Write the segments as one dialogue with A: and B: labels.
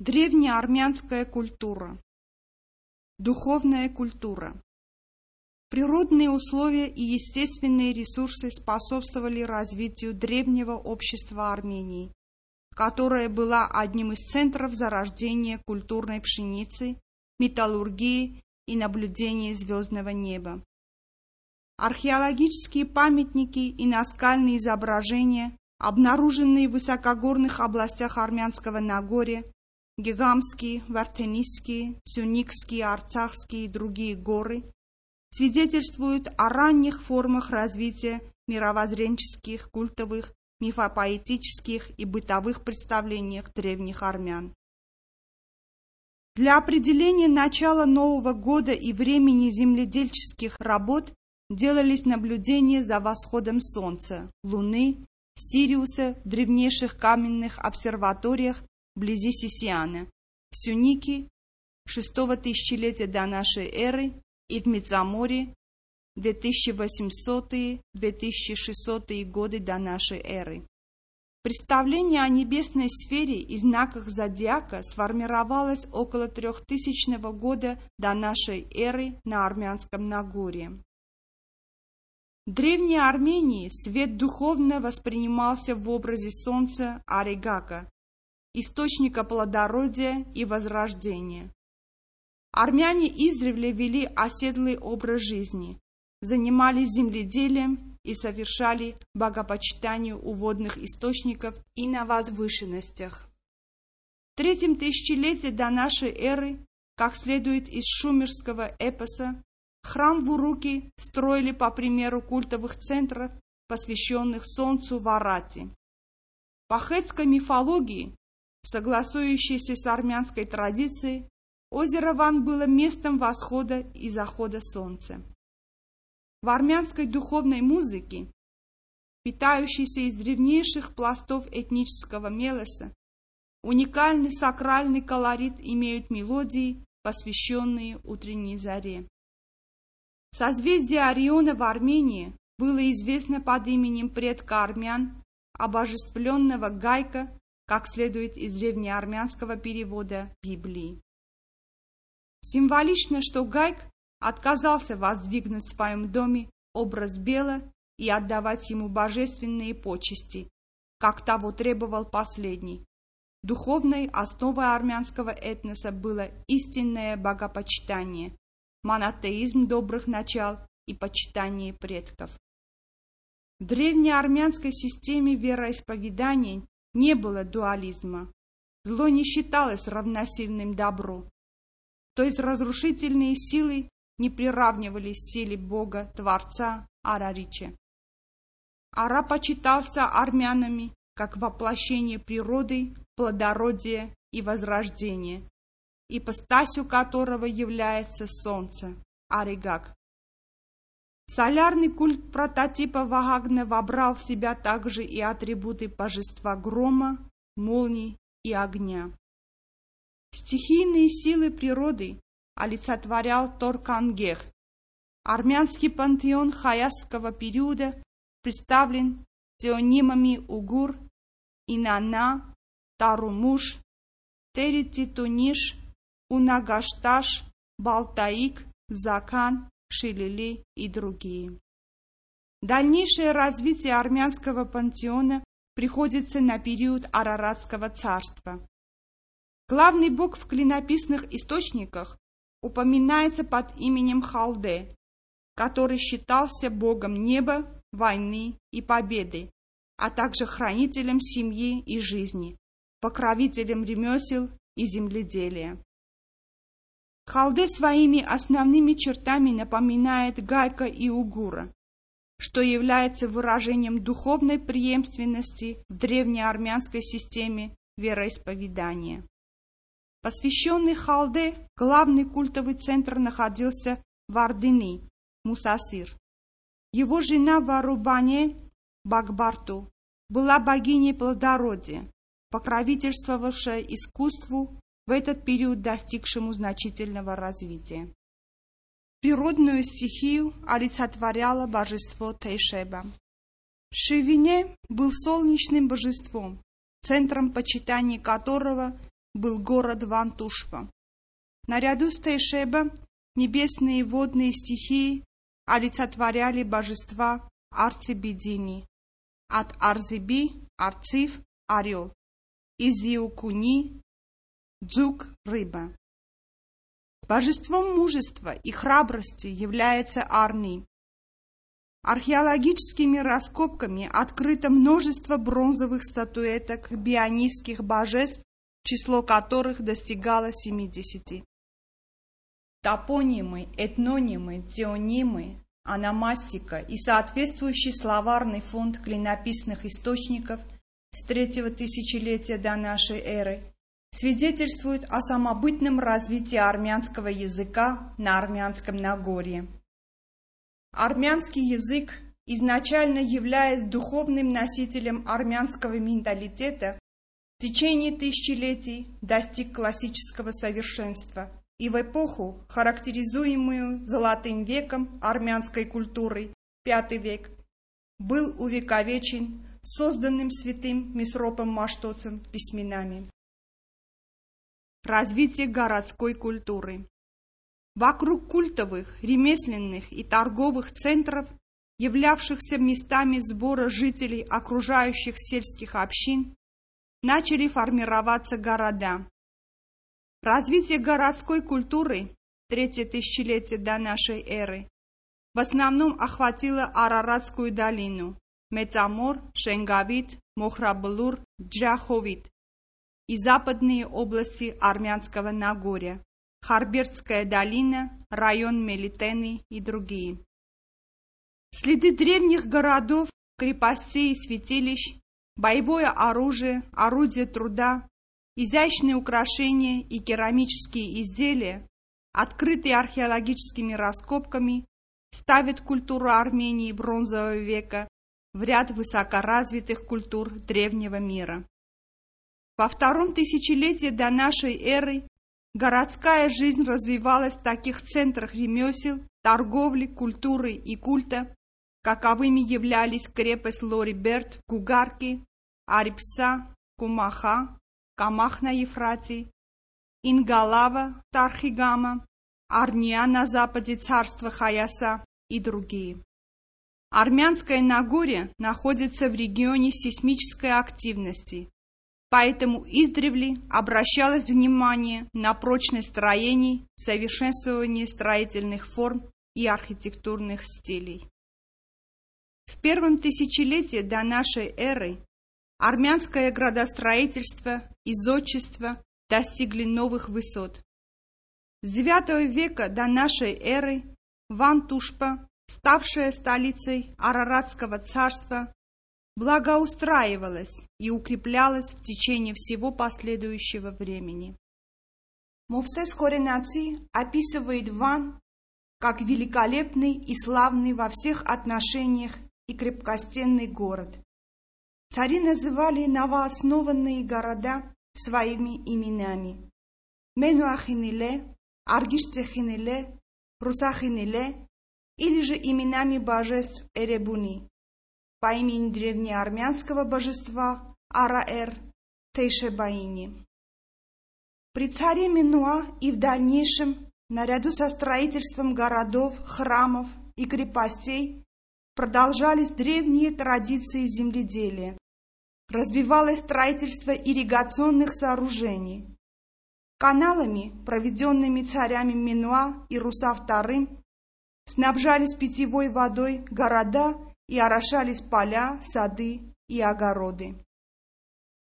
A: Древняя армянская культура. Духовная культура. Природные условия и естественные ресурсы способствовали развитию древнего общества Армении, которое было одним из центров зарождения культурной пшеницы, металлургии и наблюдения звездного неба. Археологические памятники и наскальные изображения, обнаруженные в высокогорных областях Армянского Нагорья, Гигамские, Вартенийские, Сюникские, Арцахские и другие горы свидетельствуют о ранних формах развития мировоззренческих, культовых, мифопоэтических и бытовых представлениях древних армян. Для определения начала Нового года и времени земледельческих работ делались наблюдения за восходом Солнца, Луны, Сириуса в древнейших каменных обсерваториях вблизи Сисиана, в Сюнике шестого тысячелетия до нашей эры и в Мецаморе 2800-2600 годы до нашей эры. Представление о небесной сфере и знаках зодиака сформировалось около 3000 года до нашей эры на Армянском Нагорье. В Древней Армении свет духовно воспринимался в образе солнца Аригака, источника плодородия и возрождения. Армяне издревле вели оседлый образ жизни, занимались земледелием и совершали богопочитание у водных источников и на возвышенностях. В третьем тысячелетии до нашей эры, как следует из шумерского эпоса, храм в Уруке строили по примеру культовых центров, посвященных солнцу Варати. По хетской мифологии согласующейся с армянской традицией, озеро Ван было местом восхода и захода солнца. В армянской духовной музыке, питающейся из древнейших пластов этнического мелоса, уникальный сакральный колорит имеют мелодии, посвященные утренней заре. Созвездие Ориона в Армении было известно под именем предка армян, обожествленного Гайка как следует из древнеармянского перевода Библии. Символично, что Гайк отказался воздвигнуть в своем доме образ Бела и отдавать ему божественные почести, как того требовал последний. Духовной основой армянского этноса было истинное богопочитание, монотеизм добрых начал и почитание предков. В древней армянской системе вероисповедания не было дуализма. Зло не считалось равносильным добру. То есть разрушительные силы не приравнивались силе Бога, Творца, Арарича. Ара почитался армянами как воплощение природы, плодородия и возрождения, ипостасью которого является солнце, Аригак. Солярный культ прототипа Вагагна вобрал в себя также и атрибуты божества грома, молний и огня. Стихийные силы природы олицетворял Торкангех. Армянский пантеон хаясского периода представлен теонимами Угур, Инана, Тарумуш, Терититуниш, Унагашташ, Балтаик, Закан Шилили и другие. Дальнейшее развитие армянского пантеона приходится на период Араратского царства. Главный бог в клинописных источниках упоминается под именем Халде, который считался богом неба, войны и победы, а также хранителем семьи и жизни, покровителем ремесел и земледелия. Халде своими основными чертами напоминает Гайка и Угура, что является выражением духовной преемственности в древнеармянской системе вероисповедания. Посвященный Халде, главный культовый центр находился в Ардыни, Мусасир. Его жена в Арубане, Багбарту, была богиней плодородия, покровительствовавшая искусству, в этот период достигшему значительного развития. Природную стихию олицетворяло божество Тейшеба. Шивине был солнечным божеством, центром почитания которого был город Вантушпа. Наряду с Тейшеба небесные водные стихии олицетворяли божества Арцебедини. От Арзеби – Арцив – орел. Изиукуни – дзук – рыба. Божеством мужества и храбрости является Арни. Археологическими раскопками открыто множество бронзовых статуэток бионистских божеств, число которых достигало 70. Топонимы, этнонимы, теонимы, аномастика и соответствующий словарный фонд клинописных источников с третьего тысячелетия до нашей эры свидетельствуют о самобытном развитии армянского языка на армянском Нагорье. Армянский язык, изначально являясь духовным носителем армянского менталитета, в течение тысячелетий достиг классического совершенства и в эпоху, характеризуемую золотым веком армянской культуры, V век, был увековечен созданным святым Месропом Маштоцем письменами. Развитие городской культуры Вокруг культовых, ремесленных и торговых центров, являвшихся местами сбора жителей окружающих сельских общин, начали формироваться города. Развитие городской культуры, третье тысячелетие до нашей эры, в основном охватило Араратскую долину, Мецамор, Шенгавит, Мохраблур, Джаховит и западные области Армянского Нагорья, Харбертская долина, район Мелитены и другие. Следы древних городов, крепостей и святилищ, боевое оружие, орудия труда, изящные украшения и керамические изделия, открытые археологическими раскопками, ставят культуру Армении бронзового века в ряд высокоразвитых культур древнего мира. Во втором тысячелетии до нашей эры Городская жизнь развивалась в таких центрах ремесел, торговли, культуры и культа, каковыми являлись крепость Лориберт, Кугарки, Арипса, Кумаха, Камах на Ефрате, Ингалава, Тархигама, Арния на западе царства Хаяса и другие. Армянское Нагорье находится в регионе сейсмической активности, Поэтому издревле обращалось внимание на прочность строений, совершенствование строительных форм и архитектурных стилей. В первом тысячелетии до нашей эры армянское градостроительство и зодчество достигли новых высот. С IX века до нашей эры Ван-Тушпа, ставшая столицей Араратского царства, благоустраивалась и укреплялась в течение всего последующего времени. Мовсес Хоренаци описывает Ван как великолепный и славный во всех отношениях и крепкостенный город. Цари называли новооснованные города своими именами. Менуахиниле, Аргишцехиниле, Русахиниле или же именами божеств Эребуни, по имени древнеармянского божества Араэр Тейшебаини. При царе Минуа и в дальнейшем, наряду со строительством городов, храмов и крепостей, продолжались древние традиции земледелия. Развивалось строительство ирригационных сооружений. Каналами, проведенными царями Минуа и Руса II, снабжались питьевой водой города и орошались поля, сады и огороды.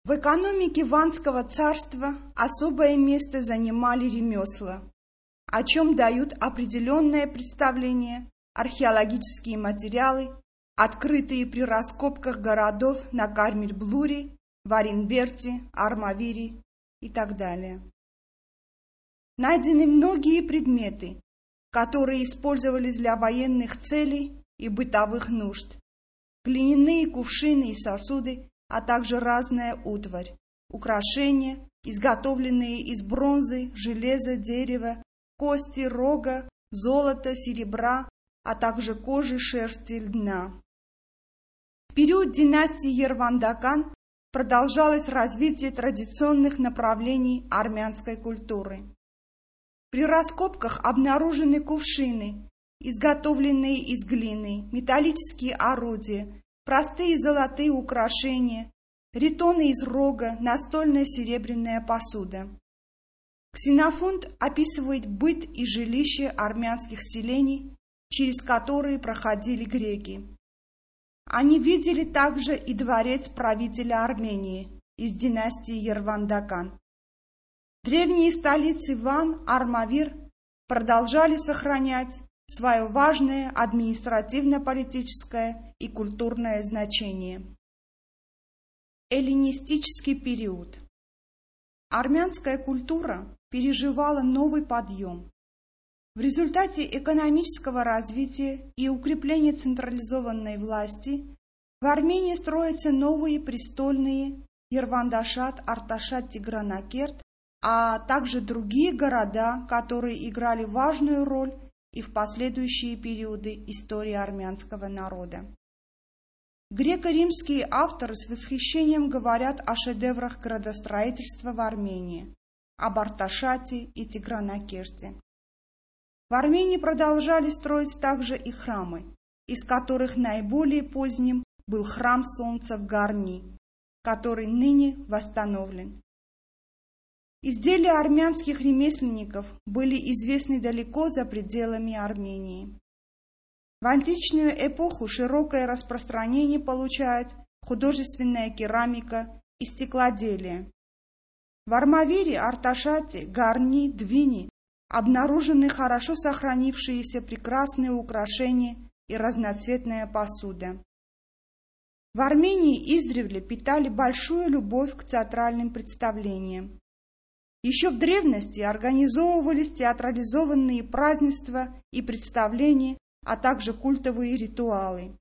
A: В экономике Ванского царства особое место занимали ремесла, о чем дают определенное представление археологические материалы, открытые при раскопках городов на Кармель-Блуре, Варенберте, Армавире и так далее. Найдены многие предметы, которые использовались для военных целей и бытовых нужд, глиняные кувшины и сосуды, а также разная утварь, украшения, изготовленные из бронзы, железа, дерева, кости, рога, золота, серебра, а также кожи, шерсти, льна. В период династии Ервандакан продолжалось развитие традиционных направлений армянской культуры. При раскопках обнаружены кувшины, изготовленные из глины, металлические орудия, простые золотые украшения, ритоны из рога, настольная серебряная посуда. Ксенофонт описывает быт и жилище армянских селений, через которые проходили греки. Они видели также и дворец правителя Армении из династии Ервандакан. Древние столицы Ван, Армавир продолжали сохранять свое важное административно-политическое и культурное значение. Эллинистический период Армянская культура переживала новый подъем. В результате экономического развития и укрепления централизованной власти в Армении строятся новые престольные Ервандашат, Арташат, Тигранакерт, а также другие города, которые играли важную роль и в последующие периоды истории армянского народа. Греко-римские авторы с восхищением говорят о шедеврах градостроительства в Армении, об Арташате и Тигранакерте. В Армении продолжали строить также и храмы, из которых наиболее поздним был храм Солнца в Гарни, который ныне восстановлен. Изделия армянских ремесленников были известны далеко за пределами Армении. В античную эпоху широкое распространение получает художественная керамика и стеклоделие. В Армавире, Арташате, Гарни, Двини обнаружены хорошо сохранившиеся прекрасные украшения и разноцветная посуда. В Армении издревле питали большую любовь к театральным представлениям. Еще в древности организовывались театрализованные празднества и представления а также культовые ритуалы.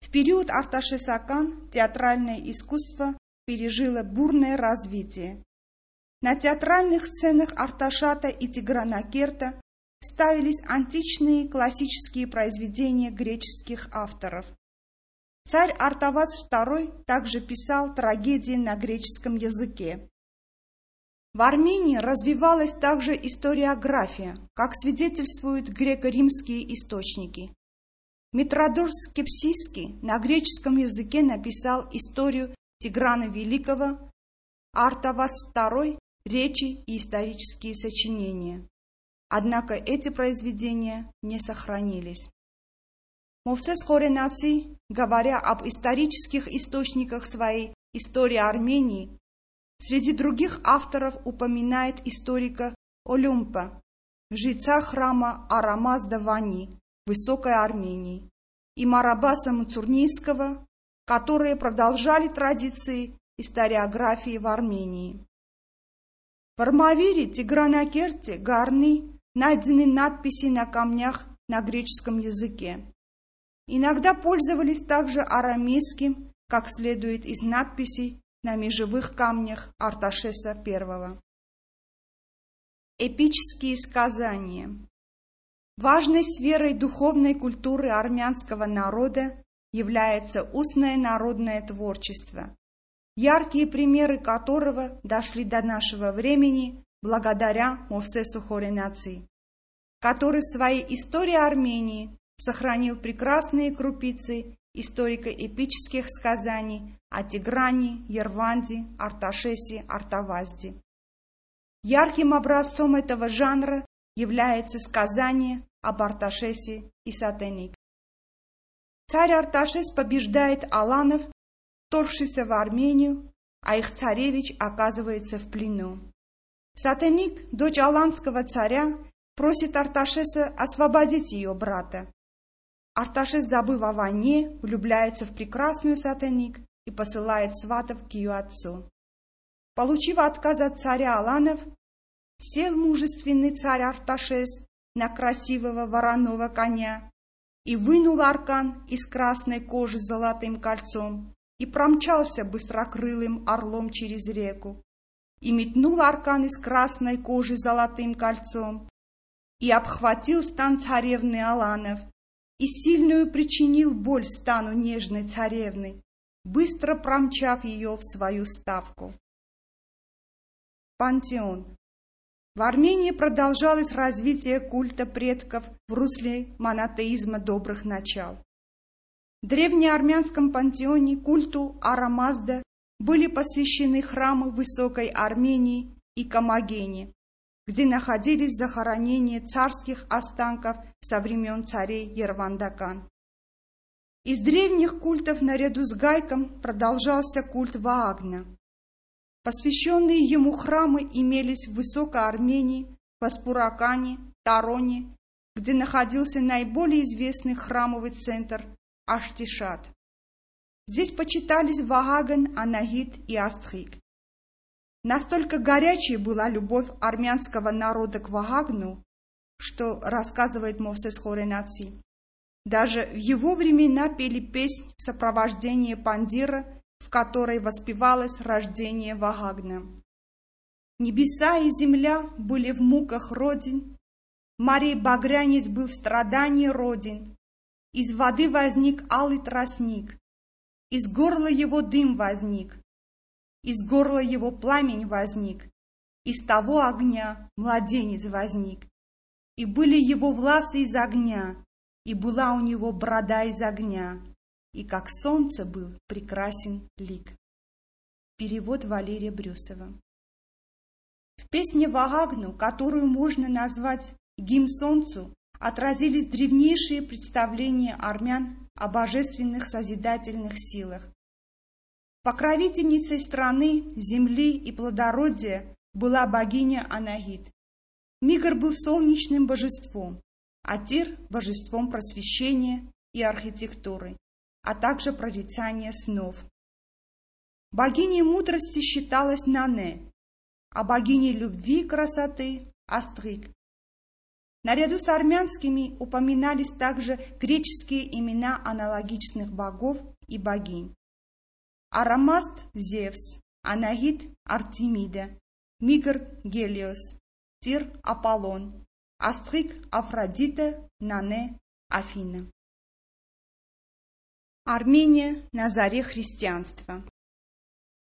A: В период Арташесакан театральное искусство пережило бурное развитие. На театральных сценах Арташата и Тигранакерта ставились античные классические произведения греческих авторов. Царь Артавас II также писал трагедии на греческом языке. В Армении развивалась также историография, как свидетельствуют греко-римские источники. Митродорс Кепсийский на греческом языке написал историю Тиграна Великого, Артавас II, речи и исторические сочинения. Однако эти произведения не сохранились. Мовсес Хоренаци, говоря об исторических источниках своей истории Армении, Среди других авторов упоминает историка Олюмпа, жреца храма Арамазда Вани, Высокой Армении, и Марабаса Мацурнийского, которые продолжали традиции историографии в Армении. В Армавире, Тигранакерте, Гарни найдены надписи на камнях на греческом языке. Иногда пользовались также арамейским, как следует из надписей на межевых камнях Арташеса I. Эпические сказания Важной сферой духовной культуры армянского народа является устное народное творчество, яркие примеры которого дошли до нашего времени благодаря Мовсесу Хоренаци, который в своей истории Армении сохранил прекрасные крупицы историко-эпических сказаний о Тигране, Ерванде, Арташесе, Артавазде. Ярким образцом этого жанра является сказание об Арташесе и Сатеник. Царь Арташес побеждает аланов, вторгшийся в Армению, а их царевич оказывается в плену. Сатеник, дочь аланского царя, просит Арташеса освободить ее брата. Арташес, забыв о войне, влюбляется в прекрасную Сатеник и посылает сватов к ее отцу. Получив отказ от царя Аланов, сел мужественный царь Арташес на красивого вороного коня и вынул аркан из красной кожи с золотым кольцом и промчался быстрокрылым орлом через реку и метнул аркан из красной кожи с золотым кольцом и обхватил стан царевны Аланов и сильную причинил боль стану нежной царевны быстро промчав ее в свою ставку. Пантеон. В Армении продолжалось развитие культа предков в русле монотеизма добрых начал. В древнеармянском пантеоне культу Арамазда были посвящены храмы Высокой Армении и Камагене, где находились захоронения царских останков со времен царей Ервандакан. Из древних культов наряду с Гайком продолжался культ Ваагна. Посвященные ему храмы имелись в Высокой Армении, Паспуракане, Тароне, где находился наиболее известный храмовый центр Аштишат. Здесь почитались Вааган, Анагит и Астрик. Настолько горячей была любовь армянского народа к Вагагну, что рассказывает Мовсес Хоренаци. Даже в его времена пели песнь в сопровождении пандира, в которой воспевалось рождение Вагагна. Небеса и земля были в муках родин, Марий Багрянец был в страдании родин, Из воды возник алый тростник, Из горла его дым возник, Из горла его пламень возник, Из того огня младенец возник, И были его власы из огня, и была у него борода из огня, и как солнце был прекрасен лик. Перевод Валерия Брюсова. В песне Вагагну, которую можно назвать «Гимн солнцу», отразились древнейшие представления армян о божественных созидательных силах. Покровительницей страны, земли и плодородия была богиня Анагит. Мигр был солнечным божеством, Атир – божеством просвещения и архитектуры, а также прорицания снов. Богиней мудрости считалась Нане, а богиней любви и красоты – Астрик. Наряду с армянскими упоминались также греческие имена аналогичных богов и богинь. Арамаст – Зевс, Анагит – Артемида, Мигр – Гелиос, Тир – Аполлон, Астрик, Афродита, Нане, Афина. Армения на заре христианства.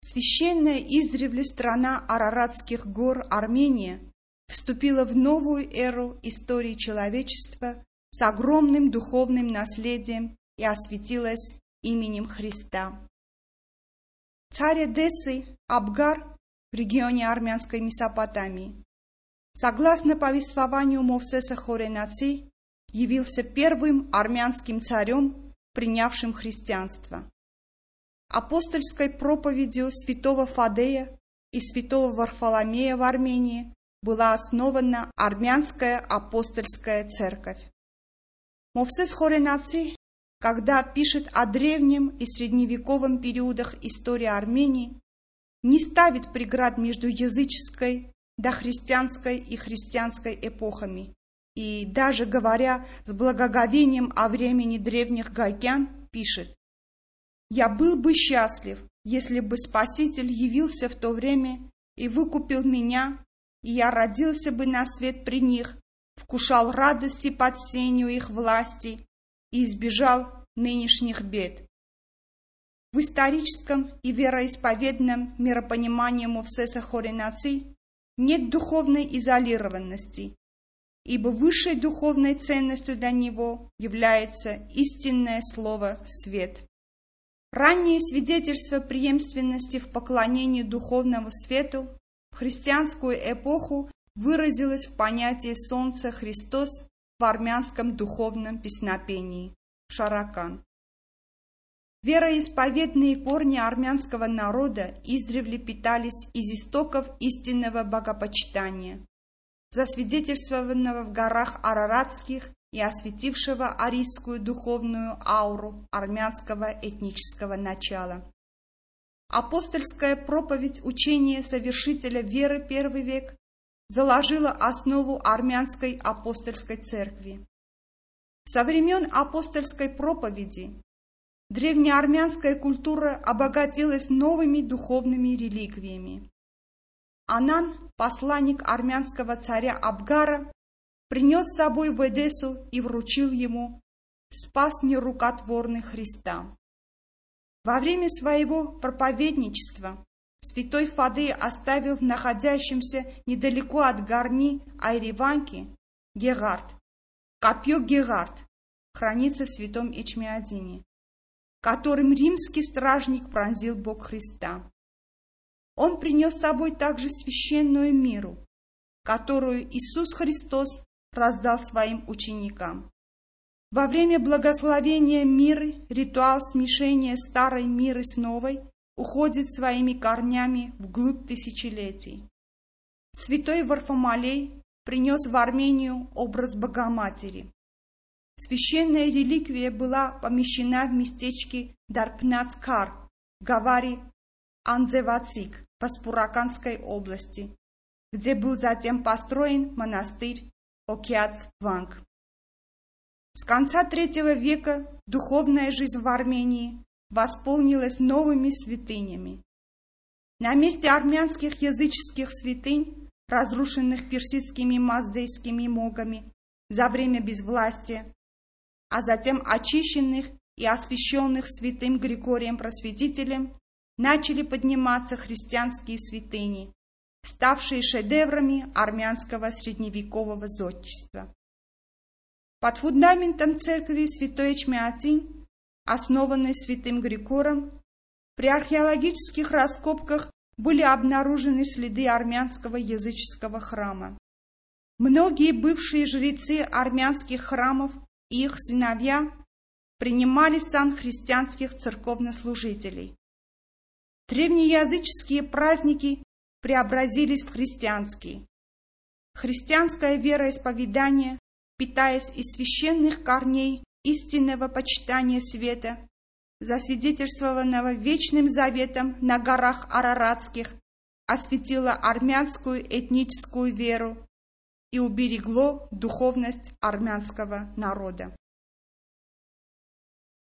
A: Священная издревле страна Араратских гор Армения вступила в новую эру истории человечества с огромным духовным наследием и осветилась именем Христа. Царь Эдессы Абгар в регионе армянской Месопотамии согласно повествованию Мовсеса Хоренаци, явился первым армянским царем, принявшим христианство. Апостольской проповедью святого Фадея и святого Варфоломея в Армении была основана армянская апостольская церковь. Мовсес Хоренаци, когда пишет о древнем и средневековом периодах истории Армении, не ставит преград между языческой дохристианской и христианской эпохами. И даже говоря с благоговением о времени древних гайкян, пишет «Я был бы счастлив, если бы Спаситель явился в то время и выкупил меня, и я родился бы на свет при них, вкушал радости под сенью их власти и избежал нынешних бед». В историческом и вероисповедном миропонимании Мовсеса Хоринаци нет духовной изолированности, ибо высшей духовной ценностью для него является истинное слово «свет». Раннее свидетельство преемственности в поклонении духовному свету в христианскую эпоху выразилось в понятии «Солнце Христос» в армянском духовном песнопении «Шаракан». Вероисповедные корни армянского народа издревле питались из истоков истинного богопочитания, засвидетельствованного в горах Араратских и осветившего арийскую духовную ауру армянского этнического начала. Апостольская проповедь учения совершителя веры первый век заложила основу армянской апостольской церкви. Со времен апостольской проповеди древнеармянская культура обогатилась новыми духовными реликвиями. Анан, посланник армянского царя Абгара, принес с собой в Эдессу и вручил ему «Спас нерукотворный Христа». Во время своего проповедничества святой Фадей оставил в находящемся недалеко от горни Айриванки Гегард, копье Гегард, хранится в святом Эчмиадине, которым римский стражник пронзил Бог Христа. Он принес с собой также священную миру, которую Иисус Христос раздал своим ученикам. Во время благословения миры ритуал смешения старой миры с новой уходит своими корнями вглубь тысячелетий. Святой Варфомалей принес в Армению образ Богоматери. Священная реликвия была помещена в местечке Дарпнацкар, Гавари Анзевацик, в Аспураканской области, где был затем построен монастырь Океац-Ванг. С конца третьего века духовная жизнь в Армении восполнилась новыми святынями. На месте армянских языческих святынь, разрушенных персидскими маздейскими могами за время безвластия, а затем очищенных и освященных святым Григорием Просветителем, начали подниматься христианские святыни, ставшие шедеврами армянского средневекового зодчества. Под фундаментом церкви Святой Эчмиатин, основанной святым Григором, при археологических раскопках были обнаружены следы армянского языческого храма. Многие бывшие жрецы армянских храмов и их сыновья принимали сан христианских церковнослужителей. Древнеязыческие праздники преобразились в христианские. Христианское вероисповедание питаясь из священных корней истинного почитания света, засвидетельствованного вечным заветом на горах Араратских, осветило армянскую этническую веру и уберегло духовность армянского народа.